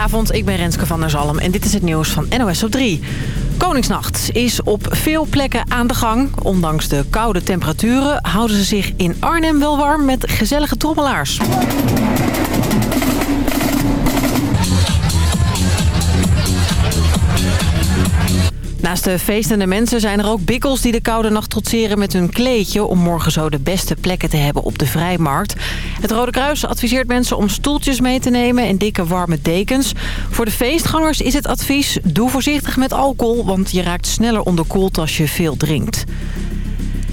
Goedenavond, ik ben Renske van der Zalm en dit is het nieuws van NOS op 3. Koningsnacht is op veel plekken aan de gang. Ondanks de koude temperaturen houden ze zich in Arnhem wel warm met gezellige trommelaars. Naast de feestende mensen zijn er ook bikkels die de koude nacht trotseren met hun kleedje... om morgen zo de beste plekken te hebben op de vrijmarkt. Het Rode Kruis adviseert mensen om stoeltjes mee te nemen en dikke warme dekens. Voor de feestgangers is het advies, doe voorzichtig met alcohol... want je raakt sneller onderkoeld als je veel drinkt.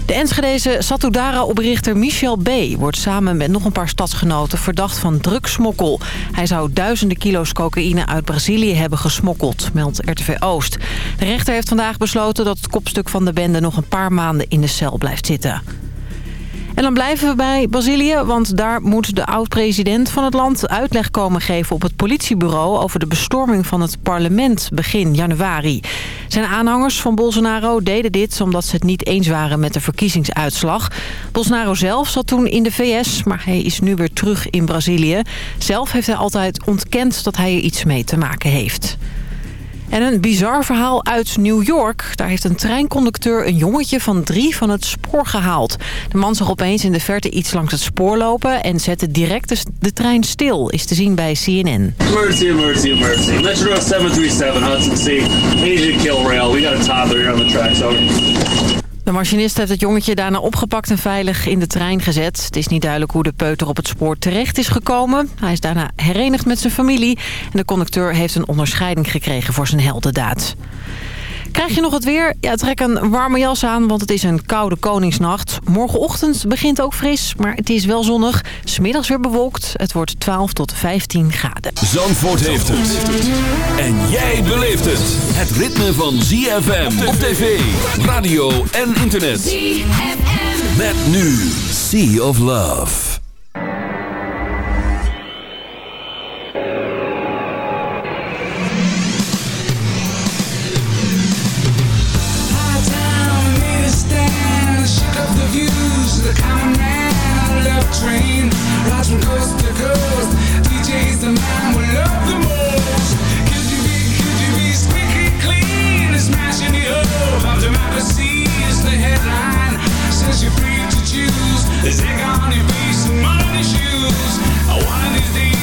De Enschedeze Satudara-oprichter Michel B. wordt samen met nog een paar stadsgenoten verdacht van drugsmokkel. Hij zou duizenden kilo's cocaïne uit Brazilië hebben gesmokkeld, meldt RTV Oost. De rechter heeft vandaag besloten dat het kopstuk van de bende nog een paar maanden in de cel blijft zitten. En dan blijven we bij Brazilië, want daar moet de oud-president van het land uitleg komen geven op het politiebureau over de bestorming van het parlement begin januari. Zijn aanhangers van Bolsonaro deden dit omdat ze het niet eens waren met de verkiezingsuitslag. Bolsonaro zelf zat toen in de VS, maar hij is nu weer terug in Brazilië. Zelf heeft hij altijd ontkend dat hij er iets mee te maken heeft. En een bizar verhaal uit New York. Daar heeft een treinconducteur een jongetje van drie van het spoor gehaald. De man zag opeens in de verte iets langs het spoor lopen... en zette direct de, trein stil, is te zien bij CNN. Emergency, emergency, emergency. Metro 737 Hudson C. Asian kill rail. We got a toddler here on the track, so... De machinist heeft het jongetje daarna opgepakt en veilig in de trein gezet. Het is niet duidelijk hoe de peuter op het spoor terecht is gekomen. Hij is daarna herenigd met zijn familie. En de conducteur heeft een onderscheiding gekregen voor zijn heldendaad. Krijg je nog het weer? Ja, trek een warme jas aan, want het is een koude koningsnacht. Morgenochtend begint ook fris, maar het is wel zonnig. Smiddags weer bewolkt. Het wordt 12 tot 15 graden. Zandvoort heeft het. En jij beleeft het. Het ritme van ZFM op tv, radio en internet. ZFM. Met nu Sea of Love. Train. Rides from coast to coast. DJ's the man we love the most. Could you be, could you be squeaky clean. And smashing the hope Of democracy. Is the headline. Says you're free to choose There's egg on your face and mud on your shoes One of these days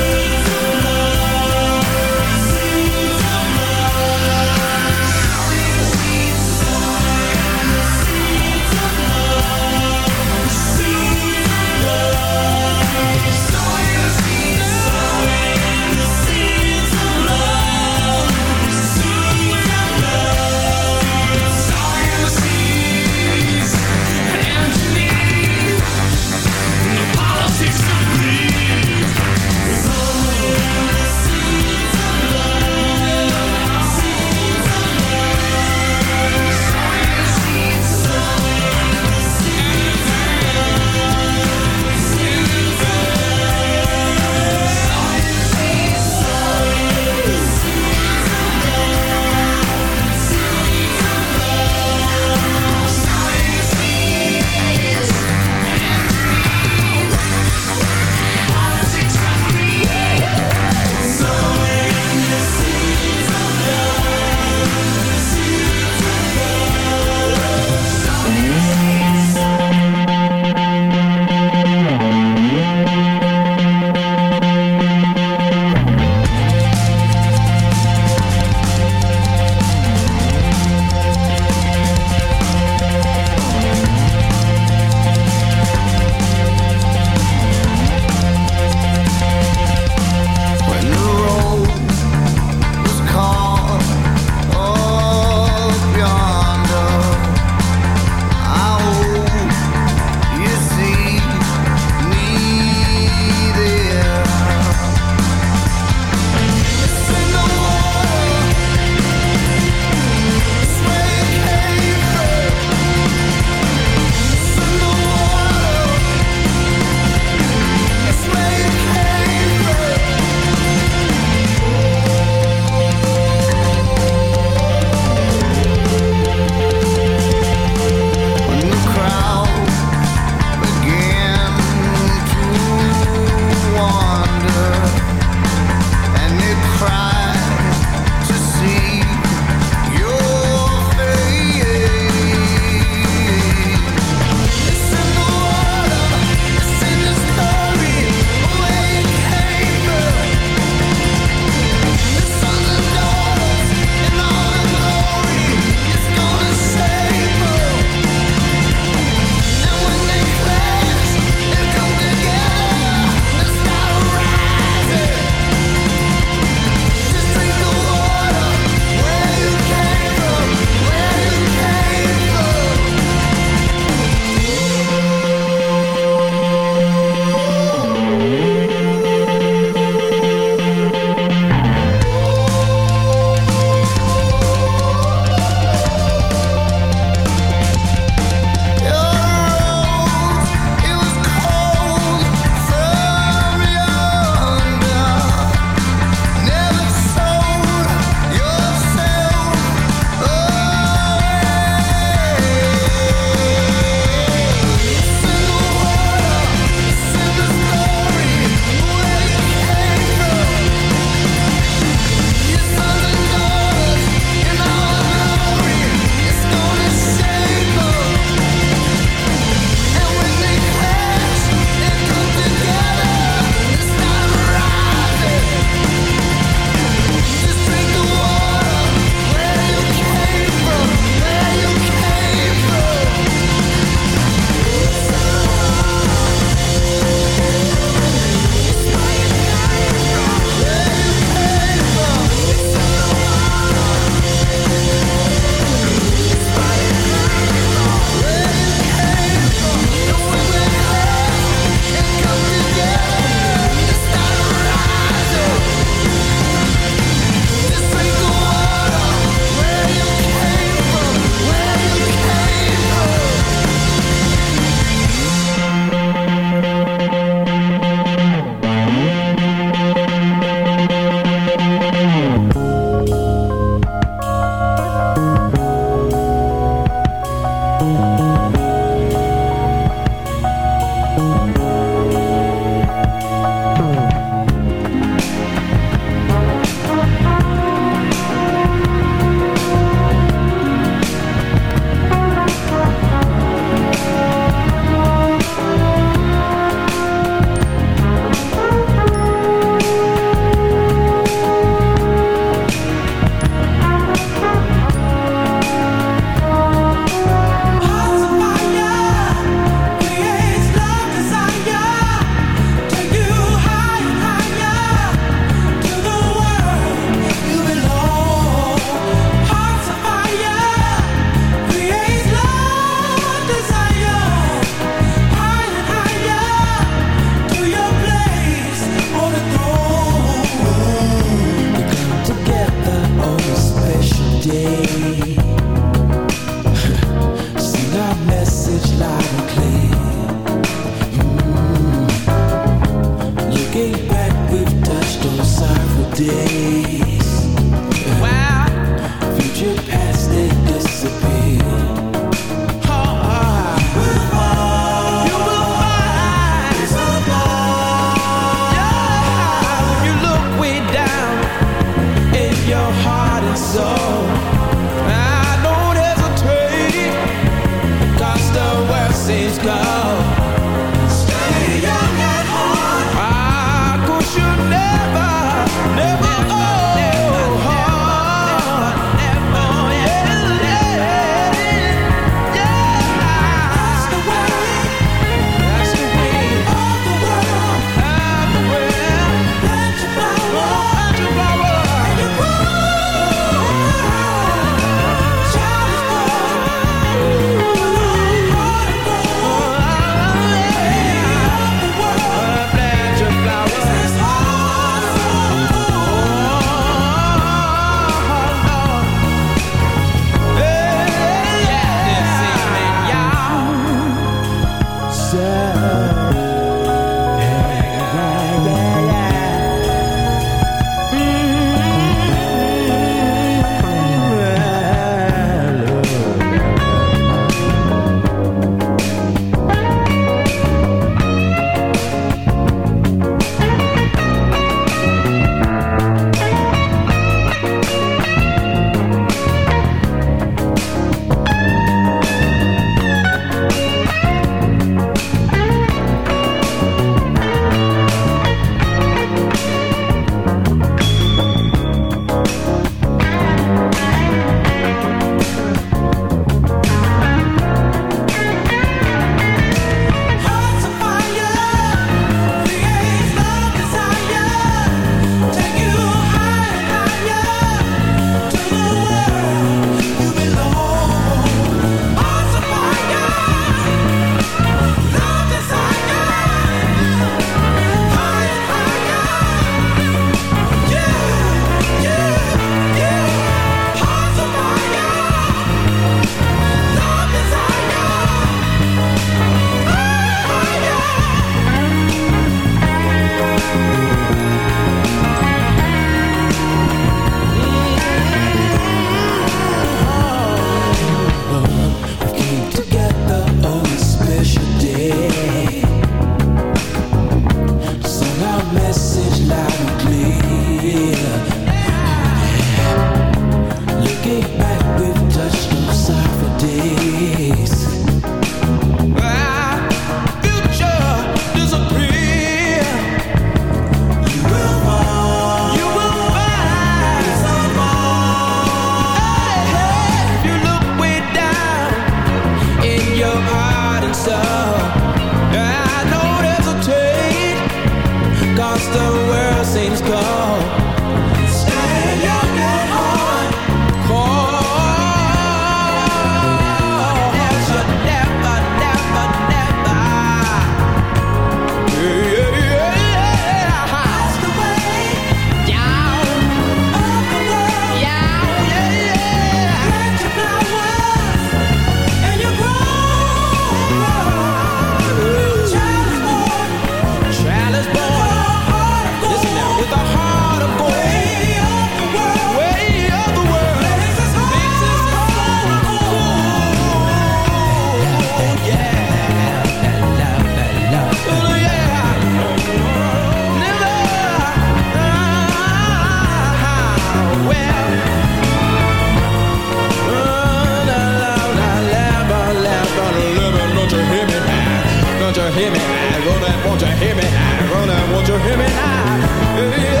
hear me? I go down, won't you hear me? I go won't you hear me? I, yeah.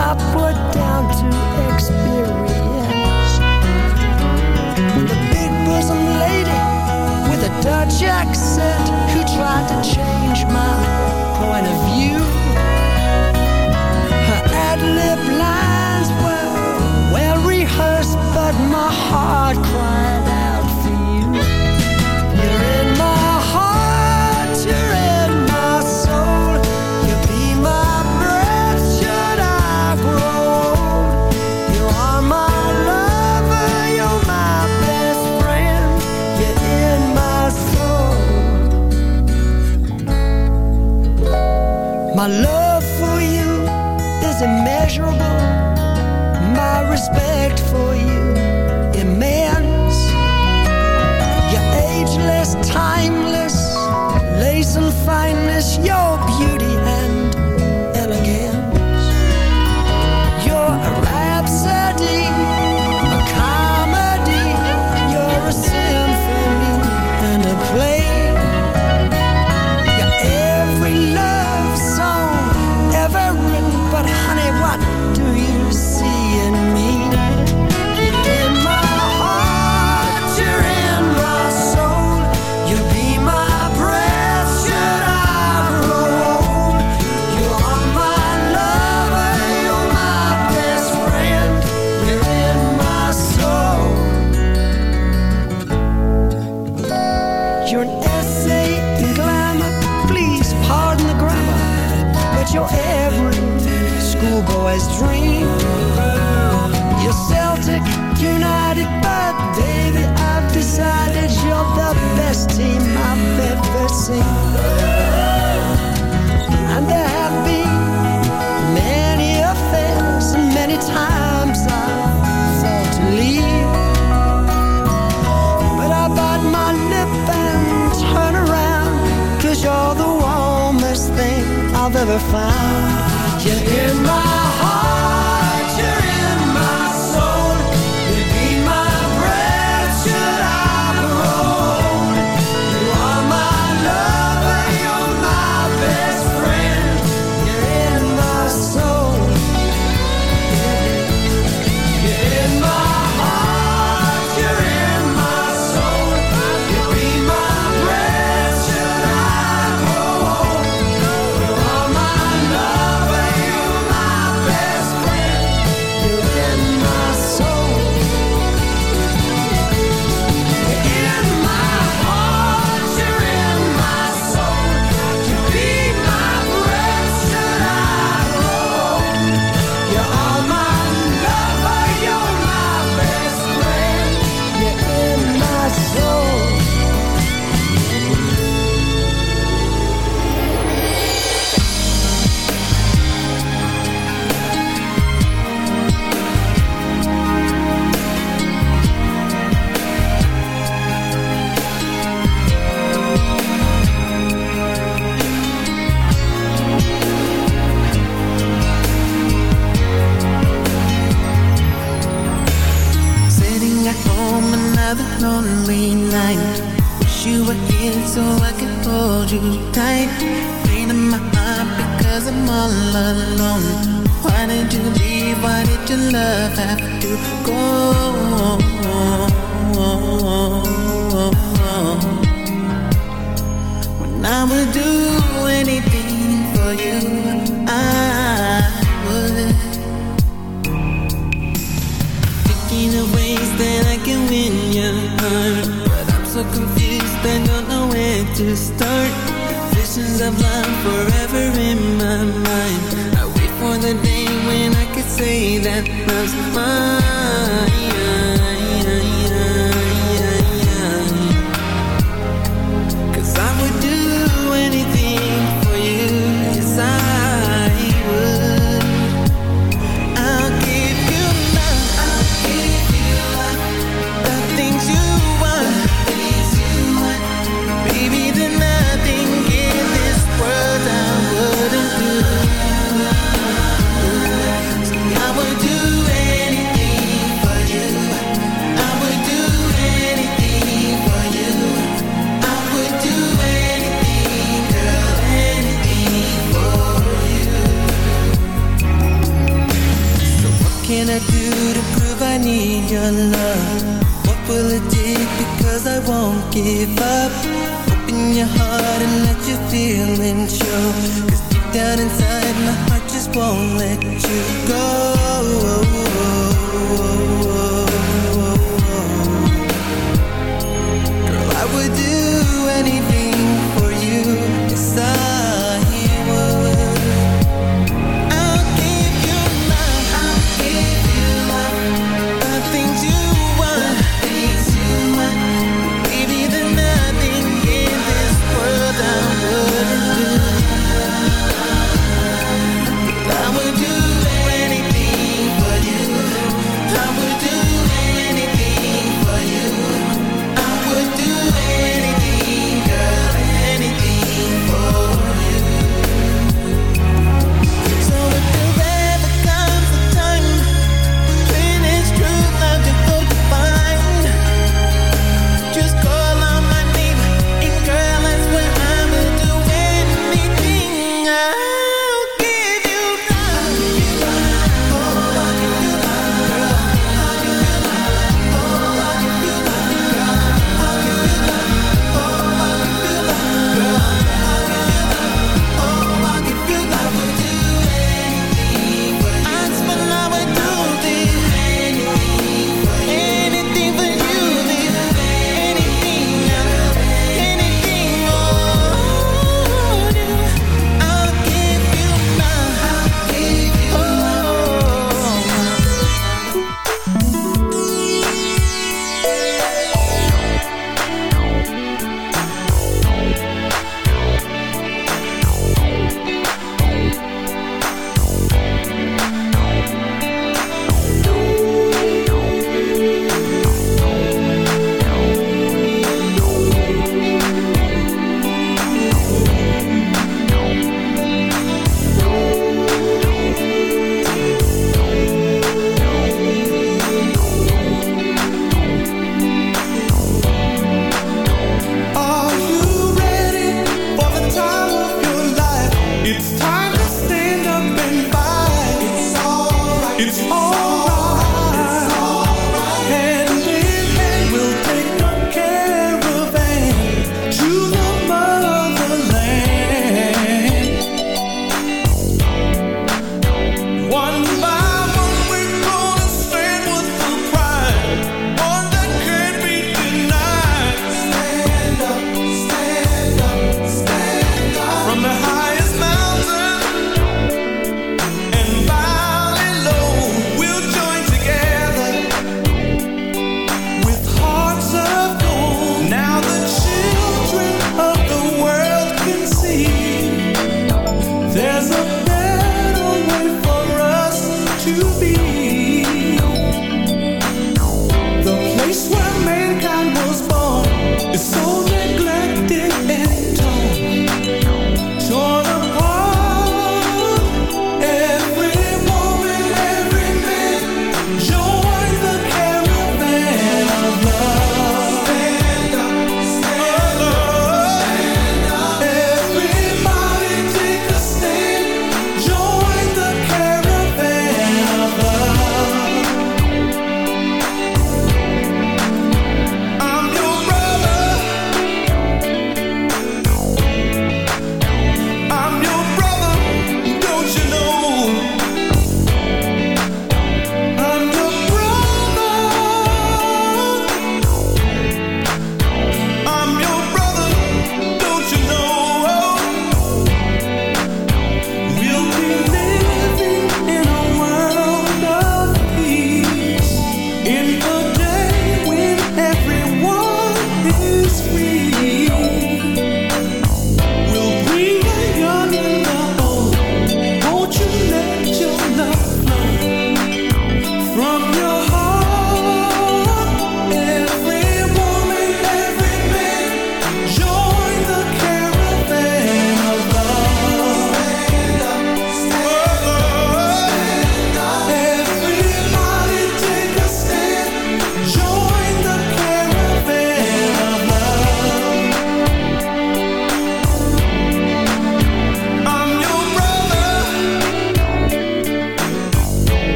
I put down to experience. The big lady with a Dutch accent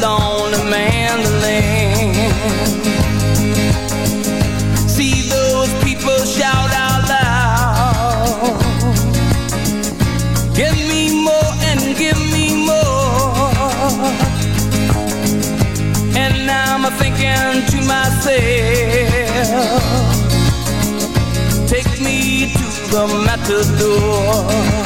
lonely mandolin. See those people shout out loud. Give me more and give me more. And now I'm thinking to myself, take me to the matador.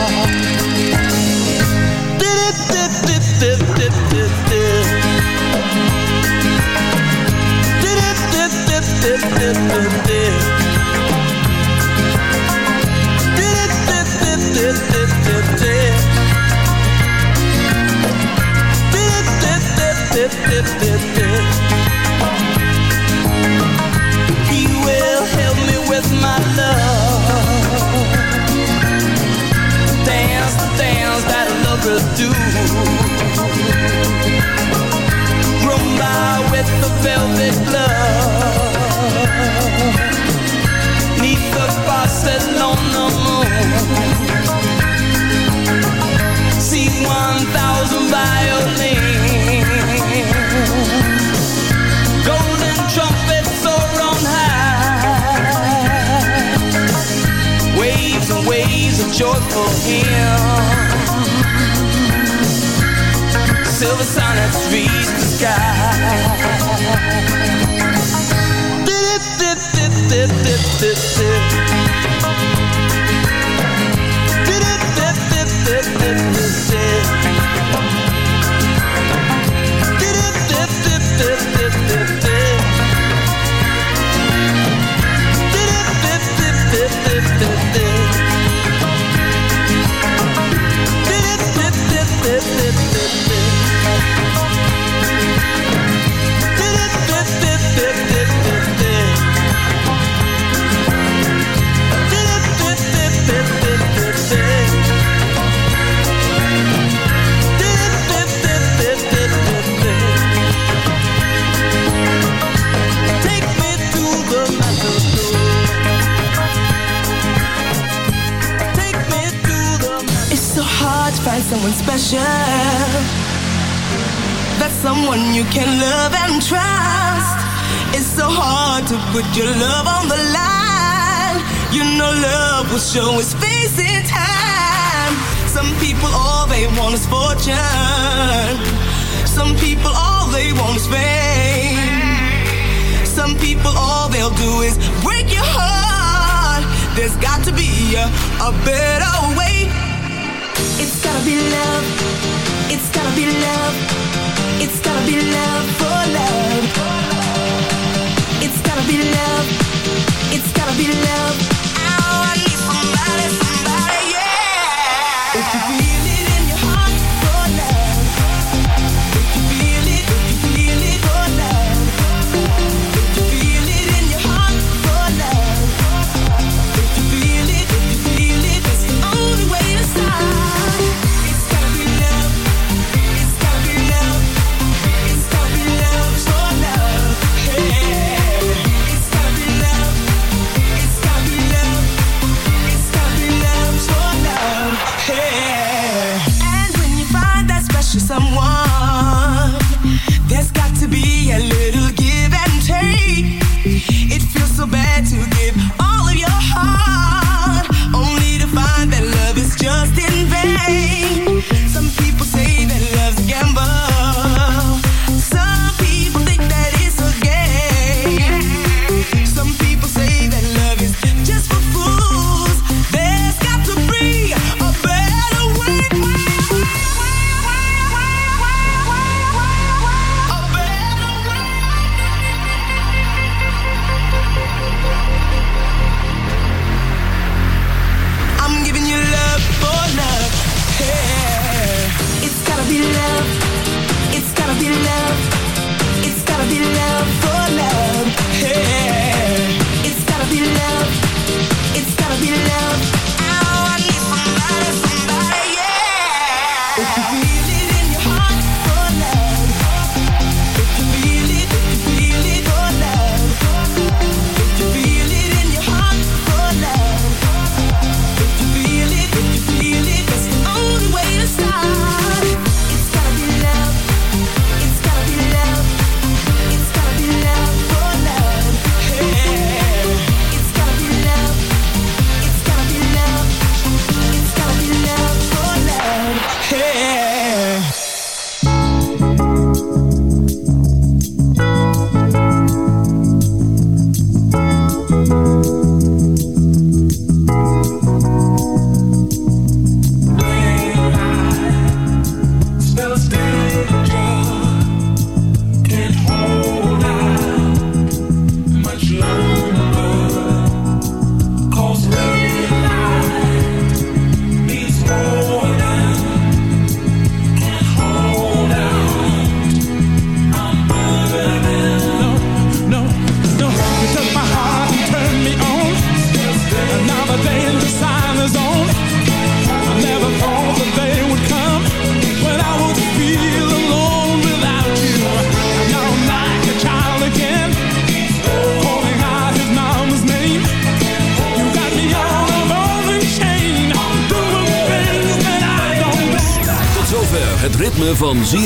He they want is fortune. Some people all they want is fame. Some people all they'll do is break your heart. There's got to be a, a better way. It's gotta be love. It's gotta be love. It's gotta be love for love. It's gotta be love. It's gotta be love. Oh, I need somebody, somebody, yeah. If you feel